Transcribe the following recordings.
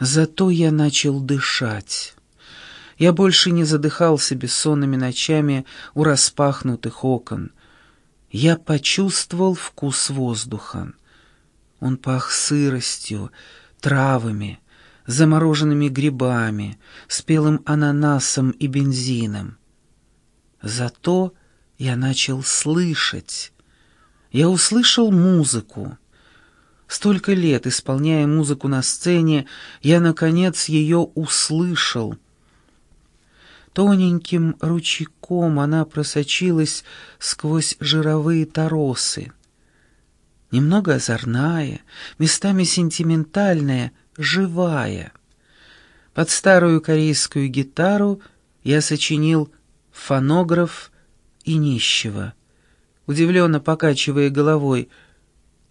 Зато я начал дышать. Я больше не задыхался бессонными ночами у распахнутых окон. Я почувствовал вкус воздуха. Он пах сыростью, травами, замороженными грибами, спелым ананасом и бензином. Зато я начал слышать. Я услышал музыку. Столько лет, исполняя музыку на сцене, я, наконец, ее услышал — Тоненьким ручейком она просочилась сквозь жировые торосы. Немного озорная, местами сентиментальная, живая. Под старую корейскую гитару я сочинил фонограф и нищего, удивленно покачивая головой.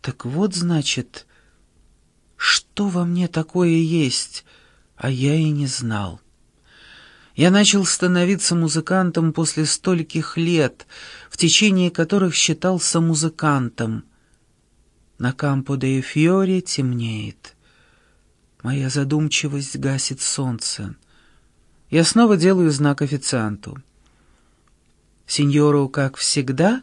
Так вот, значит, что во мне такое есть, а я и не знал. Я начал становиться музыкантом после стольких лет, в течение которых считался музыкантом. На Кампо де Фьоре темнеет. Моя задумчивость гасит солнце. Я снова делаю знак официанту. Сеньору, как всегда,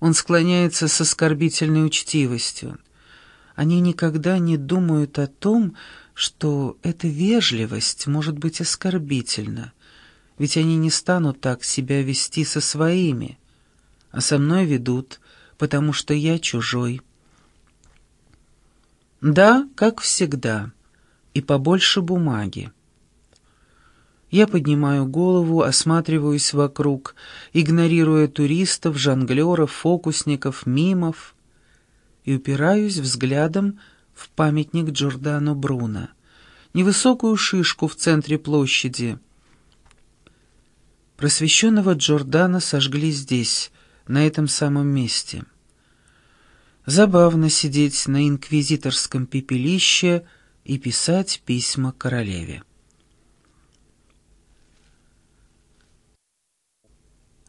он склоняется с оскорбительной учтивостью. Они никогда не думают о том, что эта вежливость может быть оскорбительна, ведь они не станут так себя вести со своими, а со мной ведут, потому что я чужой. Да, как всегда, и побольше бумаги. Я поднимаю голову, осматриваюсь вокруг, игнорируя туристов, жонглеров, фокусников, мимов, и упираюсь взглядом в памятник Джордано Бруно, невысокую шишку в центре площади. Просвещенного Джордана сожгли здесь, на этом самом месте. Забавно сидеть на инквизиторском пепелище и писать письма королеве.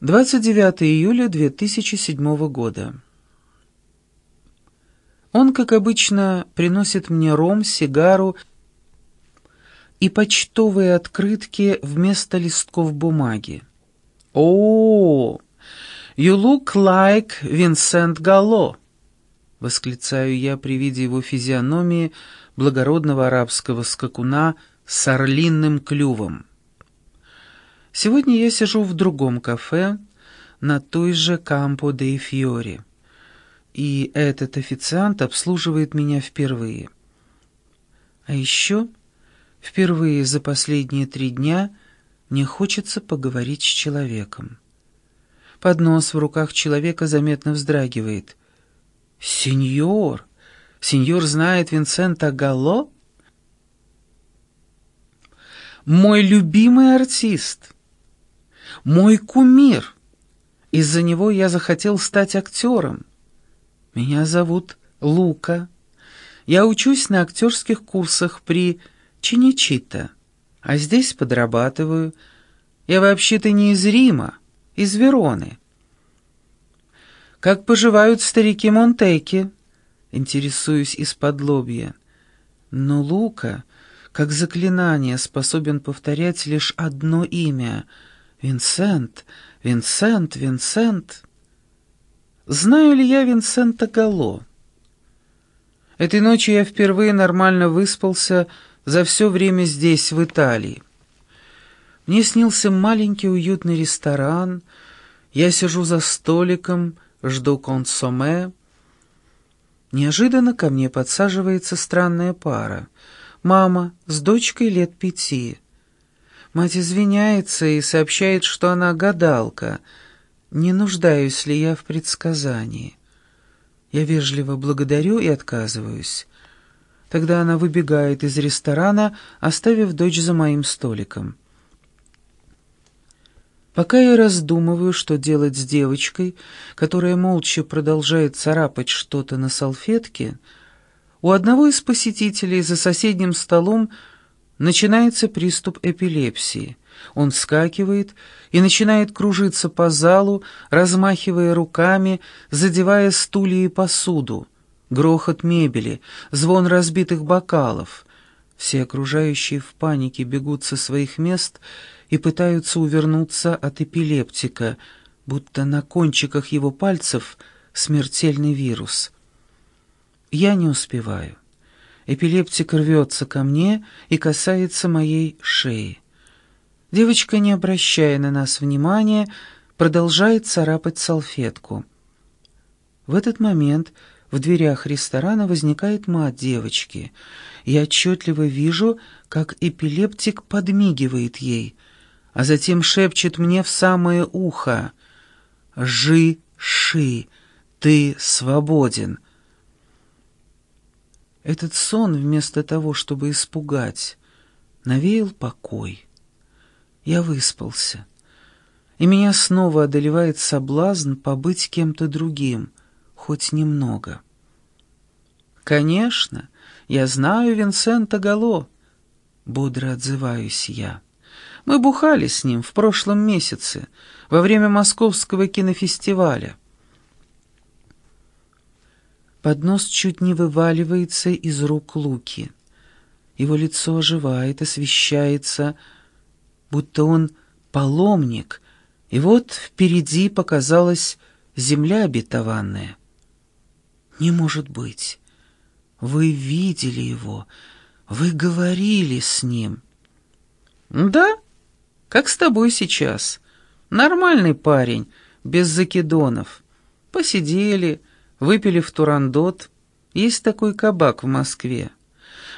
29 июля 2007 года. Он, как обычно, приносит мне ром, сигару и почтовые открытки вместо листков бумаги. «О, you look like Винсент Галло!» — восклицаю я при виде его физиономии благородного арабского скакуна с орлиным клювом. Сегодня я сижу в другом кафе на той же Кампо де Фьори и этот официант обслуживает меня впервые. А еще впервые за последние три дня мне хочется поговорить с человеком. Поднос в руках человека заметно вздрагивает. «Сеньор! Сеньор знает Винсента Галло?» «Мой любимый артист! Мой кумир! Из-за него я захотел стать актером!» Меня зовут Лука. Я учусь на актерских курсах при Чиничита, а здесь подрабатываю. Я вообще-то не из Рима, из Вероны. Как поживают старики Монтеки? Интересуюсь из-под лобья. Но Лука, как заклинание, способен повторять лишь одно имя — Винсент, Винсент, Винсент. Знаю ли я Винсента Гало? Этой ночью я впервые нормально выспался за все время здесь, в Италии. Мне снился маленький уютный ресторан, я сижу за столиком, жду консоме. Неожиданно ко мне подсаживается странная пара. Мама с дочкой лет пяти. Мать извиняется и сообщает, что она гадалка — не нуждаюсь ли я в предсказании. Я вежливо благодарю и отказываюсь. Тогда она выбегает из ресторана, оставив дочь за моим столиком. Пока я раздумываю, что делать с девочкой, которая молча продолжает царапать что-то на салфетке, у одного из посетителей за соседним столом начинается приступ эпилепсии. Он вскакивает и начинает кружиться по залу, размахивая руками, задевая стулья и посуду. Грохот мебели, звон разбитых бокалов. Все окружающие в панике бегут со своих мест и пытаются увернуться от эпилептика, будто на кончиках его пальцев смертельный вирус. Я не успеваю. Эпилептик рвется ко мне и касается моей шеи. Девочка, не обращая на нас внимания, продолжает царапать салфетку. В этот момент в дверях ресторана возникает мать девочки. Я отчетливо вижу, как эпилептик подмигивает ей, а затем шепчет мне в самое ухо «Жи-ши, ты свободен». Этот сон, вместо того, чтобы испугать, навеял покой. Я выспался, и меня снова одолевает соблазн побыть кем-то другим, хоть немного. «Конечно, я знаю Винсента Гало», — бодро отзываюсь я. «Мы бухали с ним в прошлом месяце, во время московского кинофестиваля. Поднос чуть не вываливается из рук Луки. Его лицо оживает, освещается, будто он паломник, и вот впереди показалась земля обетованная. «Не может быть! Вы видели его, вы говорили с ним». «Да, как с тобой сейчас. Нормальный парень, без закидонов. Посидели, Выпили в Турандот. Есть такой кабак в Москве.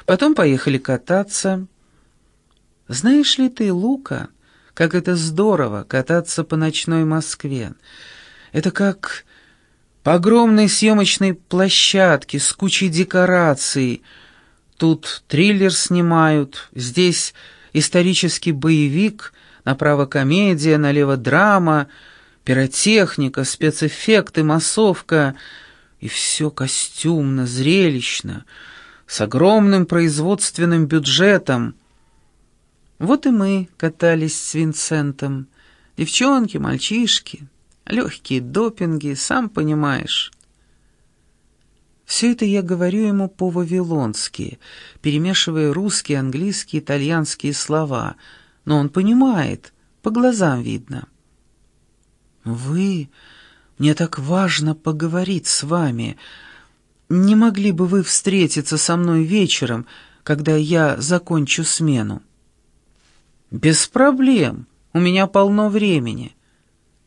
Потом поехали кататься. Знаешь ли ты, Лука, как это здорово кататься по ночной Москве? Это как по огромной съемочной площадке с кучей декораций. Тут триллер снимают, здесь исторический боевик, направо комедия, налево драма, пиротехника, спецэффекты, массовка — и все костюмно, зрелищно, с огромным производственным бюджетом. Вот и мы катались с Винсентом. Девчонки, мальчишки, легкие допинги, сам понимаешь. Все это я говорю ему по-вавилонски, перемешивая русские, английские, итальянские слова, но он понимает, по глазам видно. «Вы мне так важно поговорить с вами. Не могли бы вы встретиться со мной вечером, когда я закончу смену?» «Без проблем. У меня полно времени».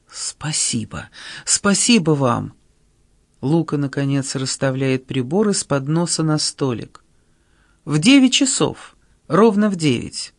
«Спасибо. Спасибо вам». Лука, наконец, расставляет приборы с подноса на столик. «В девять часов. Ровно в девять».